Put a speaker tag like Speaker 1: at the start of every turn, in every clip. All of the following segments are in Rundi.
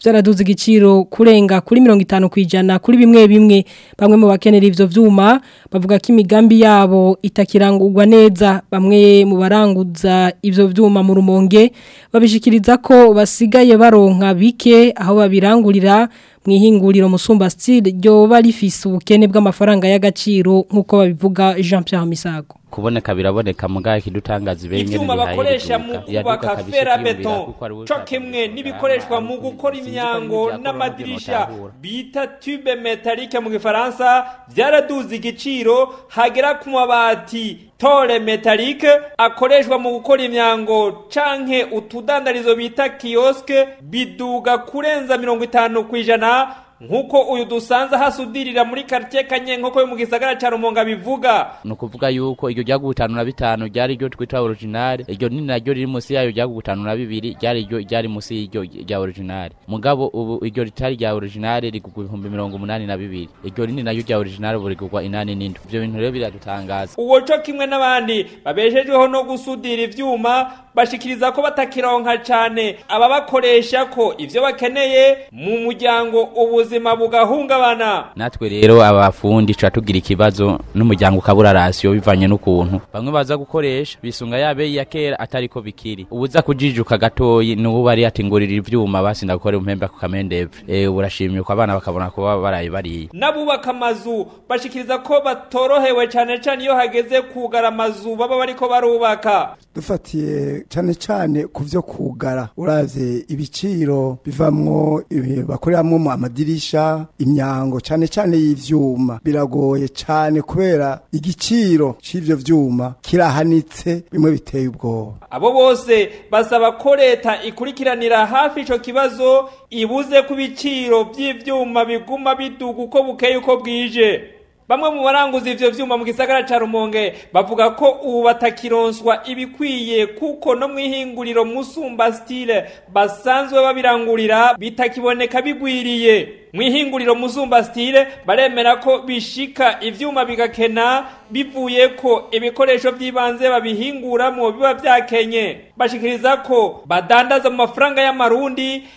Speaker 1: byaraduze igiciro kurenga kuri mirongo 50 kwijana kuri bimwe bimwe bamwe mu bakenera ivyo byuma bavuga ko imigambi yabo itakirangurwa neza bamwe mu baranguza ibyo byuma mu rumonge babishikiriza ko basigaye baronka bike aho babirangurira mwihinguriro musumbasitire ryoba rifise ubukene bw'amafaranga y'agaciro nk'uko babivuga jean Pierre Misago
Speaker 2: kuboneka biraboneka mugahe kidutangaza ibenye
Speaker 3: ibyuma bakoresha mu kubaka ferabeto co kimwe n'ibikoreshwa mu gukora imyango n'amadirisha bita tube metalike mu gifaransa byaraduze igiciro hagera ku mabati tore metalike akoreshwa mu gukora imyango canke utudandarizo bita kioske biduga kurenza mirongo itanu ku ijana nk'uko uyu dusanze hasudirira muri karitsiye kanye nk'uko yo mu gisagara cya rumunga bivuga
Speaker 2: ni ukuvuga yuko iryo ryago gutanu na bitanu ryari iryo twita orijinari iryo ni naryo riri munsi yayo ryago gutanu na bibiri ryari iryo ryari munsi y'iryo rya orijinari mugabo ubu iryo ritari rya orijinari rigugwa ibihumbi mirongo umunani na bibiri iryo ni naryo rya orijinari ubu rigugwa inani n'indwi ibyo bintu rero biradutangaza
Speaker 3: uwo cyo kimwe n'abandi babejejweho no gusudira ibyuma bashikiriza ko batakironka cyane ababakoresha ko ibyo bakeneye mu muryango ubuzima ubuzima bugahungabana
Speaker 2: natwe rero abafundi tuca tugira ikibazo n'umuryango ukabura rasiyo bivanye n'ukuntu bamwe baza gukoresha bisunga yabe ya kera atari ko bikiri ubuza kujijuka gatoyi n'ubu bari yatingurira ibyuma basi ndakora impembe ku kamendevre eh urashimyuka abana bakabona kuba baraye bariye
Speaker 3: nabubaka amazu bashikiriza ko batorohewe cyane cyane iyo hageze kugara amazu baba ko barubaka
Speaker 4: dufatiye cyane cyane ku byo kugara urazi ibiciro bivamwo eh, bakoreramwo amadirishya bagurisha imyango cyane cyane y'ivyuma biragoye cyane kubera igiciro c'ivyo vyuma kirahanitse bimwe biteye ubwoba
Speaker 3: abo bose basaba ko leta ikurikiranira hafi ico kibazo ibuze ku biciro vy'ivyuma biguma biduga uko bukeye uko bwije bamwe mu baranguza ivyo vyuma mu gisagara ca Rumonge bavuga ko ubu batakironswa ibikwiye kuko no mwihinguriro musumba style basanzwe babirangurira bitakiboneka bigwiriye mu ihinguriro muzumbasitire baremera ko bishika ivyuma bigakena bivuye ko ibikoresho by'ibanze babihinguramo biba byakenye bashikiriza ko badandaza mu mafaranga y'amarundi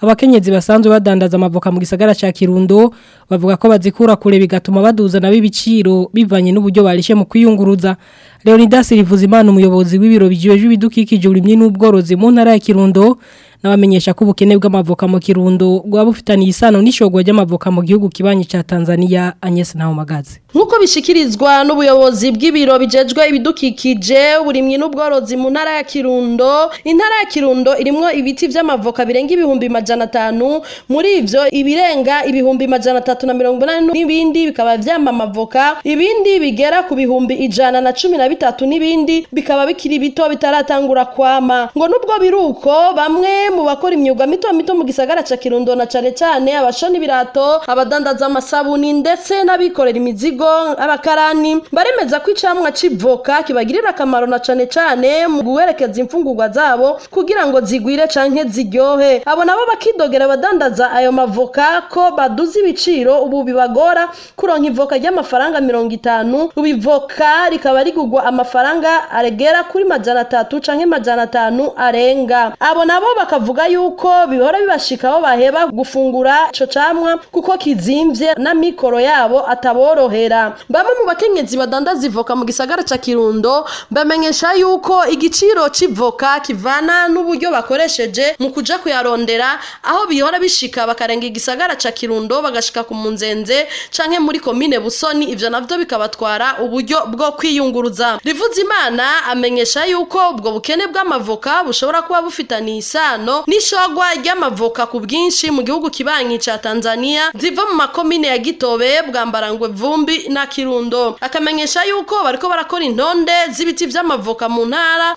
Speaker 1: abakenyezi basanzwe badandaza amavoka mu gisagara cya kirundo bavuga ko bazikura kure bigatuma baduza nabo ibiciro bivanye n'uburyo barishe mu kwiyunguruza Leonidas Rivuzimana umuyobozi w'ibiro bijejwe ibidukikije urimye n'ubworozi mu ntara ya Kirundo n'abamenyesha ko ubukene bw'amavoka mu kirundo bwaba bufitaniye isano n'ishogwa ry'amavoka mu gihugu kibanye cya Tanzania Agnes Ntawomagazi
Speaker 5: nkuko bishyikirizwa n'ubuyobozi bw'ibiro bijejwe ibidukikije uburimyi n'ubworozi mu ntara ya Kirundo intara ya Kirundo irimo ibiti vy'amavoka birenga ibihumbi majana atanu muri ibyo ibirenga ibihumbi majana atatu na mirongo inani n'ibindi bikaba vyama amavoka ibindi bigera ku bihumbi ijana na cumi na bitatu n'ibindi bikaba bikiri bito bitaratangura kwama ngo nubwo biruko bamwe mu bakora imyuga mito mito mu gisagara ca Kirundo na cane cane abashoni ibirato abadandaza amasabuni ndetse n'abikorera imizigo abakarani baremeza ko icamwa c'ivoka kibagirira akamaro na cane cane mu guherekeza imfungugwa zabo kugira ngo zigwire canke ziryohe abo nabo bakidogera abadandaza ayo mavoka ko baduza ibiciro ubu bibagora kuronka ivoka ry'amafaranga mirongo itanu ubu ivoka rikaba rigugwa amafaranga aregera kuri majana atatu canke majana atanu arenga abo nabo bakaba bavuga yuko bihora bibashikaho baheba gufungura ico camwa kuko kizimvye na mikoro yabo ataborohera bamwe mu bakenyezi badandaza ivoka mu gisagara ca Kirundo bamenyesha yuko igiciro c'ivoka kivana n'uburyo bakoresheje mu kuja kuyarondera aho bihora bishika bakarenga igisagara ca Kirundo bagashika ku munzenze canke muri komine Busoni ivyo navyo bikabatwara uburyo bwo kwiyunguruza rivuze imana amenyesha yuko ubwo bukene bw'amavoka bushobora kuba bufitaniye isano y'intwaro n'ishogwa ry'amavoka ku bwinshi mu gihugu kibanyi cya Tanzania ziva mu makomine ya Gitobe Bwambarangwe Vumbi na Kirundo akamenyesha yuko bariko barakora intonde z'ibiti vy'amavoka mu ntara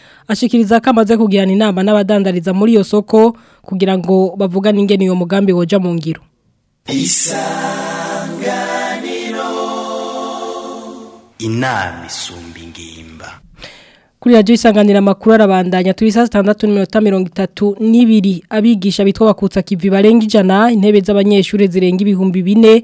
Speaker 1: ashikiriza ko amaze kugirana inama n'abadandariza muri iyo soko kugira ngo bavugane ingene iyo mugambi woja mu ngiro
Speaker 6: isanganiro inama isumbi
Speaker 1: kuri radiyo isanganira amakuru arabandanya turi saa sitandatu mirongo itatu n'ibiri abigisha bitwa bakutsa kivi ijana intebe z'abanyeshuri zirenga ibihumbi bine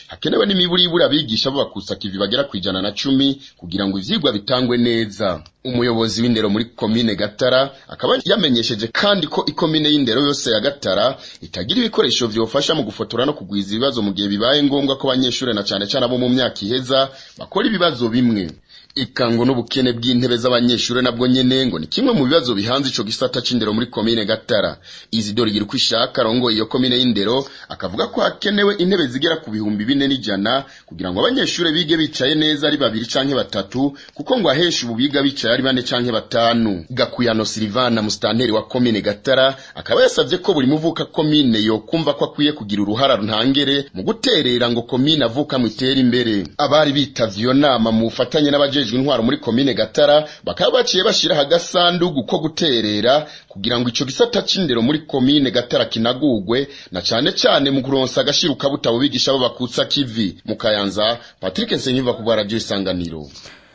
Speaker 7: hakenewe n'imiburiburi abigisha babakusaka kivi bagera zigera ku ijana na cumi kugira ngo ivyigwa bitangwe neza umuyobozi w'indero muri komine gatara akaba yamenyesheje kandi ko ikomine y'indero yose ya gatara itagira ibikoresho vyofasha mu gufotora no kugwiza ibibazo mu gihe bibaye ngombwa ko abanyeshuri na cyane cane abo mu myaka iheza bakora ibibazo bimwe ikango n'ubukene bw'intebe z'abanyeshuri nabwo nyene ngo ni kimwe mu bibazo bihanze ico gisata c'indero muri komine Gatara Isidore Girkwishaka arongoye iyo komine y'indero akavuga ko hakenewe intebe zigera ku bihumbi bine n'ijana kugira ngo abanyeshuri bige bicaye neza ari babiri canke batatu kuko ngo ahesha ubu biga bicaye ari bane canke batanu Gakuyano Silvana mustanteri wa komine Gatara akaba yasabye ko buri muvuka komine yo kumva ko akwiye kugira uruhara runtangere mu guterera ngo komine avuka mwitera imbere abari bitavye iyo nama mu bufatanye n'abaje ajejwe intwaro muri komine gatara bakaba baciye bashiraho agasandugu ko guterera kugira ngo icyo gisata c'indero muri komine gatara kinagugwe na cyane cyane mu kuronsa agashiruka butabo bigisha b'abakutsa kivi mu kayanza patrick nsenyuva ku bwa isanganiro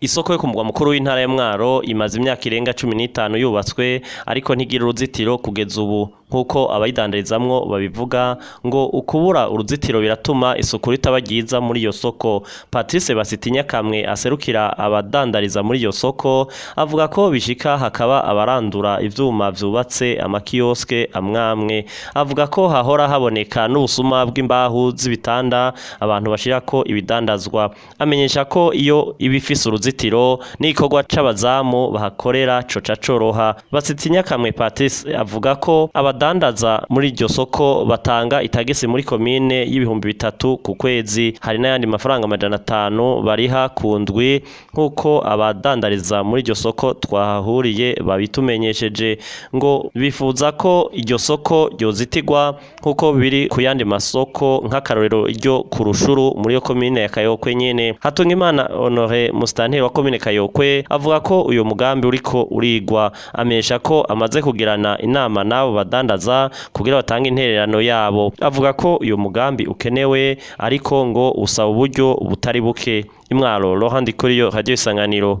Speaker 1: isoko yo
Speaker 8: ku mugwa mukuru w'intara ya mwaro imaze imyaka irenga cumi n'itanu yubatswe ariko ntigira uruzitiro kugeza ubu nk'uko abayidandarizamwo babivuga ngo ukubura uruzitiro biratuma isuku ritaba muri iyo soko patrice basitinya kamwe aserukira abadandariza muri iyo soko avuga ko bishika hakaba abarandura ibyuma byubatse amakiyoske amwamwe avuga ko hahora haboneka n'ubusuma bw'imbahu z'ibitanda abantu ko ibidandazwa amenyesha ko iyo ibifise uruzitiro n'ikorwa c'abazamu bahakorera coca coroha basitinya kamwe patrice avuga ko abadandariza badandaza muri iryo soko batanga itagisi muri komine y'ibihumbi bitatu ku kwezi hari n'ayandi mafaranga amajana atanu bari hakundwi nk'uko abadandariza muri iryo soko twahahuriye babitumenyesheje ngo bifuza ko iryo soko ryozitigwa nk'uko biri ku yandi masoko nk'akarorero ryo ku rushuru muri iyo komine ya kayokwe nyine imana honore musitanteri wa komine kayokwe avuga ko uyu mugambi uri ko urigwa amenyesha ko amaze kugirana inama n'abo badandaza badandaza kugira batange intererano yabo avuga ko uyu mugambi ukenewe ariko ngo usaba uburyo butari buke imwaro
Speaker 1: rohandi kuri yo radio isanganiro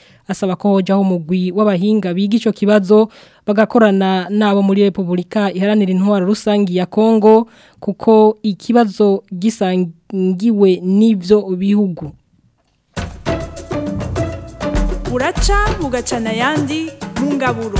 Speaker 1: asaba ko hojyaho umugwi w'abahinga biga icyo kibazo bagakorana n'abo muri repubulika iharanira intwaro rusange ya kongo kuko ikibazo gisangiwe n'ibyo bihugu
Speaker 9: buraca bugacana ayandi mu ngaburo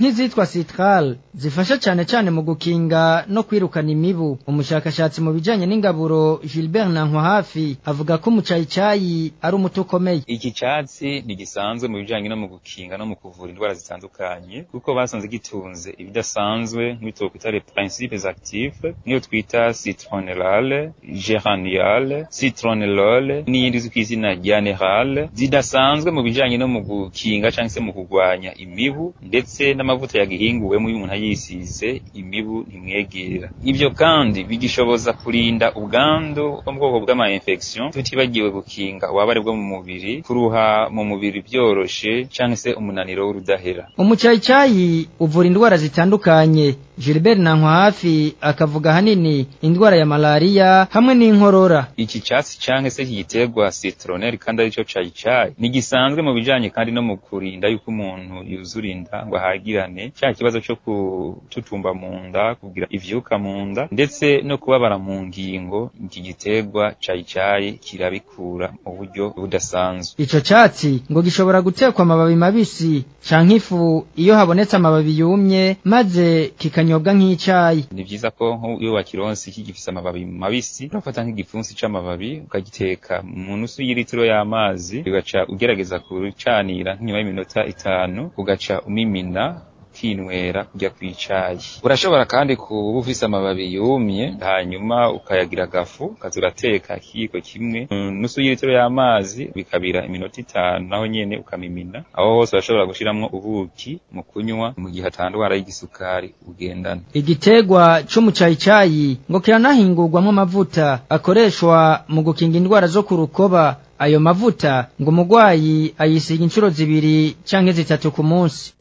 Speaker 10: nk'izitwa sitral zifasha cyane cyane mu gukinga no kwirukana imibu umushakashatsi mu bijyanye n'ingaburo Gilbert hafi avuga ko umucyayi ari umuti ukomeye
Speaker 11: iki cyatsi ni gisanzwe mu bijyanye no mu gukinga no mu kuvura indwara zitandukanye kuko basanze gitunze ibidasanzwe nk'ibyo twita les principes actifs niyo twita citronellale Iranial Citronellol n'iyindi izwi ku izina rya nerale zidasanzwe mu bijanye no mu gukinga canke se mu kurwanya imibu ndetse n'amavuta yagihinguwemo iyo ayisize imibu ntimwegera ivyo kandi bigishoboza kurinda ubwandu bwo mu bwoko bw'ama infection tutibagiwe gukinga ububabare bwo mu mubiri kuruha mu mubiri byoroshe canke se umunaniro w'urudahera
Speaker 10: umucayicayi uvura indwara zitandukanye Gilbert Nankwafi akavuga ahanini indwara ya malaria hamwe n'inkorora
Speaker 11: iki cyatsi canke se kigitegwa citronelle kandi arico cayi cayi nigisanzwe mu bijyanye kandi no mu kurinda yuko umuntu yuzurinda ngo ahagirane cya kibazo cyo kututumba mu nda kugira ivyuka mu nda ndetse no kubabara mu ngingo iki gitegwa cayi cayi kirabikura mu buryo budasanzwe
Speaker 10: icyo cyatsi ngo gishobora gutekwa amababi mabisi canke ifu iyo habonetse amababi yumye maze kikanya kikanyobwa nk'icyayi
Speaker 11: ni byiza ko iyo wakironse kigifise amababi mabisi urafata nk’igifunsi c'amababi ukagiteka mu nusu y'iritiro y'amazi ugaca ugerageza kucanira nk'ima y'iminota itanu ugaca umimina ukinywera kujya ku icayi urashobora kandi kuba ufise amababi yumye hanyuma ukayagira agafu ukaza urateka ikiyiko kimwe nusu y'amazi bikabira iminota itanu naho nyine ukamimina aho hose urashobora gushyiramo ubuki mu kunywa mu gihe atandwara y'igisukari ugendana
Speaker 10: Igitegwa cyumucayicayi ngo kiranahingurwamwo amavuta akoreshwa mu gukinga indwara zo ku rukoba ayo mavuta ngo umurwayi ayisiga inshuro zibiri cyangwa zitatu ku munsi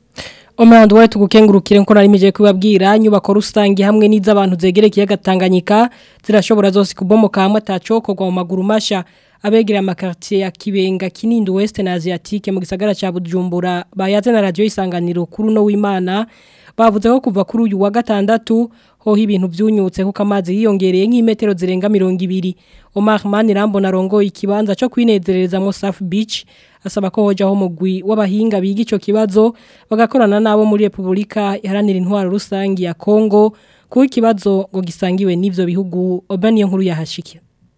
Speaker 1: Omurando wari tugukengurukire nko nari mije kubabwira nyubako rusangi hamwe n'iz'abantu zegerekeye agatanganyika zirashobora zose kubomoka hamwe atacokorwa mu maguru masha abegera amakartier ya Kibenga Kinindo West na Asiatique mu gisagara cha Bujumbura bayaze na radio isanganiro kuri no w'Imana bavuzeho ko kuva kuri uyu wa gatandatu hoho ibintu byunyutse kuko amazi yiyongereye nk'imetero zirenga mirongo ibiri Omar Manirambona arongoye ikibanza cyo kwinezererezamo Safi Beach asaba ko hojaho mugwi w'abahinga biga icyo kibazo bagakorana nabo muri Repubulika iharanira intwaro rusange ya Congo ku kibazo ngo gisangiwe n'ivyo bihugu Obani nkuru yahashikira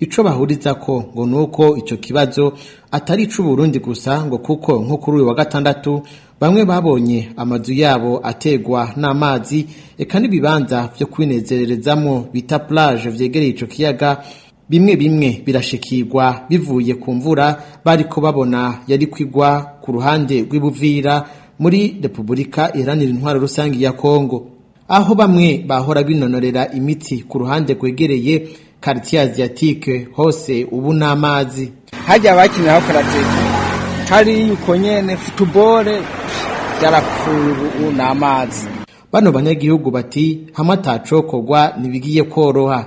Speaker 12: icyo bahuriza ko ngo uko icyo kibazo atari icu Burundi gusa ngo kuko nko kuri uyu wa gatandatu bamwe babonye amazu yabo ategwa n'amazi eka n'ibibanza byo kwinezererezamo bita plage vyegereye icyo kiyaga bimwe bimwe birashikirwa bivuye ku mvura bariko babona yari kwigwa ku ruhande rw'ibuvira muri Repubulika Iranira Intwaro Rusange ya Kongo aho bamwe bahora binonorera imiti ku ruhande rwegereye quartier asiatique hose ubu n'amazi
Speaker 13: hajya bakinira karateka hari yuko nyene football byarapfuye ubu n'amazi
Speaker 12: bano banyagihugu bati hamwe atacokorwa koroha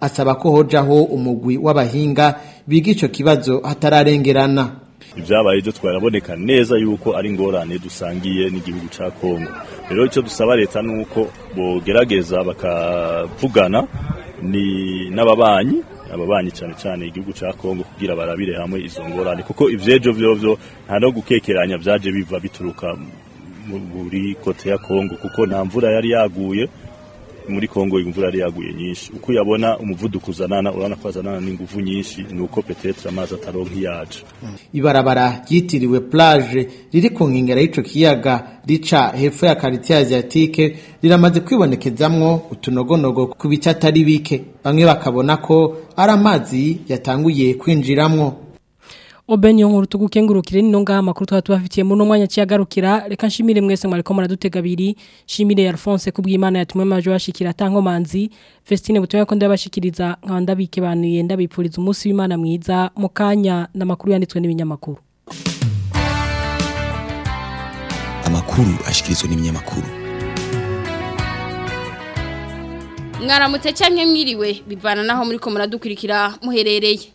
Speaker 12: asaba ko hojaho umugwi w'abahinga biga ico kibazo hatararengerana
Speaker 14: ibyabaye byo twaraboneka neza yuko ari ingorane dusangiye n'igihugu cya kongo rero icyo dusaba leta ni uko bogerageza bakavugana ni n'ababanyi ababanyi cyane cyane igihugu cya kongo kugira barabire hamwe izo ngorane kuko iby'ejo byobyo nta no gukekeranya byaje biva bituruka muri kote ya kongo kuko nta mvura yari yaguye muri Kongo imvura yari yaguye nyinshi uko yabona umuvuduko uzanana urabona ko azanana n'ingufu nyinshi ni uko petetre amazi ataronka iyacu
Speaker 12: ibarabara ryitiriwe plage riri ku nkengera y'ico kiyaga rica hepfo ya quartier asiatique riramaze kwibonekezamwo utunogonogo ku bice atari bike bamwe bakabona ko ari amazi yatanguye kwinjiramwo
Speaker 1: Oben yo nkuru tugukengurukire nino ngaha makuru tuba tubafitiye mu mwanya ciyagarukira reka nshimire mwese mwariko muradutega abiri nshimire Alphonse kubw'Imana yatumwe majo bashikira atankomanzi Festine butoya ko ndabashikiriza nka ndabike banuye ndabipfuriza umunsi w'Imana mwiza mu kanya namakuru yanditswe n'ibinyamakuru
Speaker 15: Amakuru ashyikirizwa n'ibinyamakuru
Speaker 16: mwaramutse cyangwa mwiriwe bivana naho muri ko muradukurikira muherereye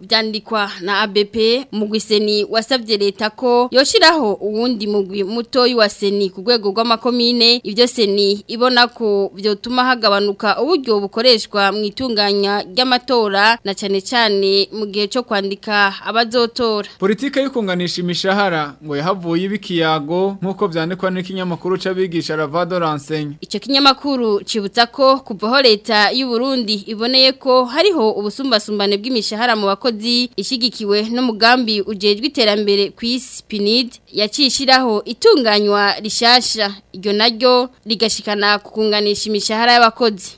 Speaker 16: byandikwa na ABP mugwiseni wasabye leta ko yoshiraho uwundi mugwi mutoyi wa seni ku rwego rw'amakomine ivyo seni ibona ko byotuma hagabanuka uburyo bukoreshwa mu itunganya ry'amatora na cyane cyane mu gihe cyo kwandika abazotora
Speaker 17: politike yo kunganisha imishahara ngo yahavuye ibikiyago nkuko byandikwa n'ikinyamakuru cy'ikinyamakuru cy'abigisha Ravado Ransenya
Speaker 16: icyo kinyamakuru kibutsa ko kuvaho leta y'u Burundi iboneye ko hariho ubusumbasumbane bw'imishahara mu bakozi ishigikiwe n'umugambi ujejwe iterambere ku isi PNID itunganywa rishasha iryo naryo rigashikana kukunganisha imishahara y'abakozi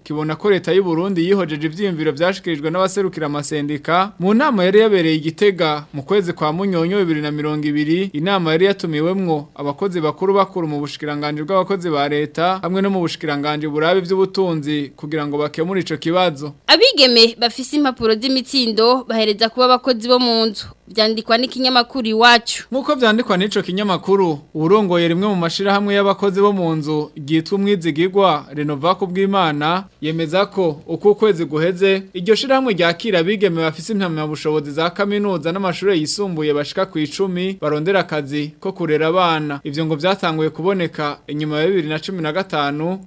Speaker 17: kibona ko leta y'uburundi yihojeje ibyiyumviro byashyikirijwe n'abaserukira amasendika mu nama yari yabereye igitega mu kwezi kwa munyonyo bibiri na mirongo ibiri inama yari yatumiwemo abakozi bakuru bakuru mu bushikiranganje bw'abakozi ba leta hamwe no mu bushikiranganje burabe by'ubutunzi kugira ngo bakemure icyo kibazo
Speaker 16: abigeme bafise impapuro z'imitsindo bahereza kuba abakozi bo mu nzu byandikwa n'ikinyamakuru iwacu
Speaker 17: nk'uko byandikwa n'icyo kinyamakuru urongoye rimwe mu mashyirahamwe y'abakozi bo mu nzu ryitwa umwizigirwa renova ku bw'imana yemeza ko uko ukwezi guheze iryo shyirahamwe ryakira abigemewe bafite impamyabushobozi za kaminuza n'amashuri yisumbuye bashika ku icumi barondera akazi ko kurera abana ibyo ngo byatanguye kuboneka inyuma ya
Speaker 16: bibiri na cumi na gatanu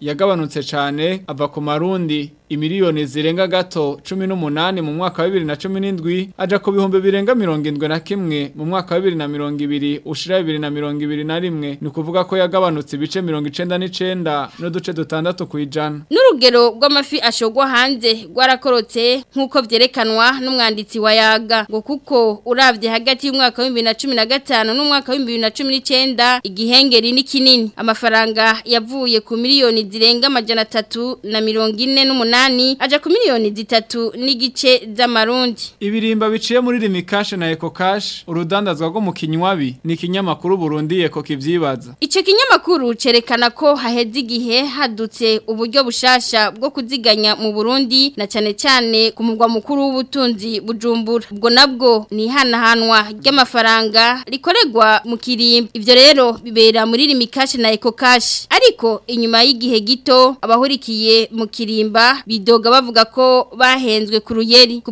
Speaker 16: yagabanutse cyane ava ku marundi imiliyoni zirenga gato cumi n'umunani mu mwaka wa
Speaker 17: bibiri na cumi n'indwi aja ku bihumbi birenga mirongo indwi na kimwe mu mwaka wa bibiri na mirongo ibiri ushira bibiri na mirongo ibiri na rimwe ni ukuvuga ko yagabanutse ibice mirongo icenda n'icenda n'uduce dutandatu kw'ijana
Speaker 16: n'urugero rw'amafi ashogwa hanze rwarakorotse nk'uko vyerekanwa n'umwanditsi wa yaga ngo kuko uravye hagati y'umwaka wa bibiri na cumi na gatanu n'umwaka wa bibiri na cumi n'icenda igihengeri ni kinini amafaranga yavuye ku miliyoni zirenga amajana atatu na mirongo ine n'umunani umunani aja ku miliyoni zitatu n'igice z'amarundi
Speaker 17: ibirimba biciye muri rimikash na ekokash urudandazwa rwo mu kinywabi ni ikinyamakuru Burundi eko kivyibaza
Speaker 16: ico kinyamakuru cerekana ko haheze igihe hadutse uburyo bushasha bwo kuziganya mu Burundi na cyane cyane ku mugwa mukuru w'ubutunzi bujumbura ubwo nabwo ni hanahanwa ry'amafaranga rikoregwa mu kirimba ivyo rero bibera muri rimikash na ekokash ariko inyuma y'igihe gito abahurikiye mu kirimba bidoga bavuga ko bahenzwe ku ruyeri
Speaker 17: ku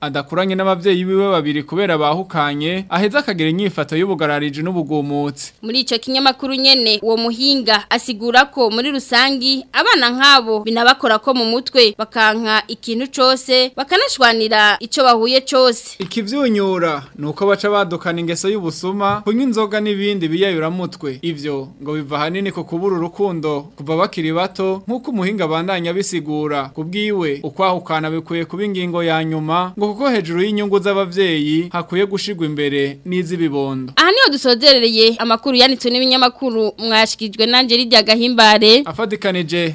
Speaker 17: adakuranye n'ababyeyi biwe babiri kubera bahukanye aheza akagira inyifato y'ubugararije ubukenyezi n'ubugomotsi
Speaker 16: muri icyo kinyamakuru nyene uwo muhinga asigura ko muri rusangi abana nk'abo binabakora ko mu mutwe bakanka ikintu cyose bakanashwanira icyo bahuye cyose
Speaker 17: ikibyunyura ni uko baca badukana ingeso y'ubusuma kunywa inzoga n'ibindi mutwe ibyo ngo biva ahanini ku kubura urukundo kuva bakiri bato nk'uko umuhinga bandanya bisigura kubwiwe ukwahukana bikwiye kuba ingingo ya nyuma ngo kuko hejuru y'inyungu z'ababyeyi hakwiye gushyirwa imbere n'iz'ibibondo
Speaker 16: aha niho musoderereye amakuru yanditswe n'ibinyamakuru mwashyikirijwe nanjye rijya gahimbare
Speaker 17: afatikanije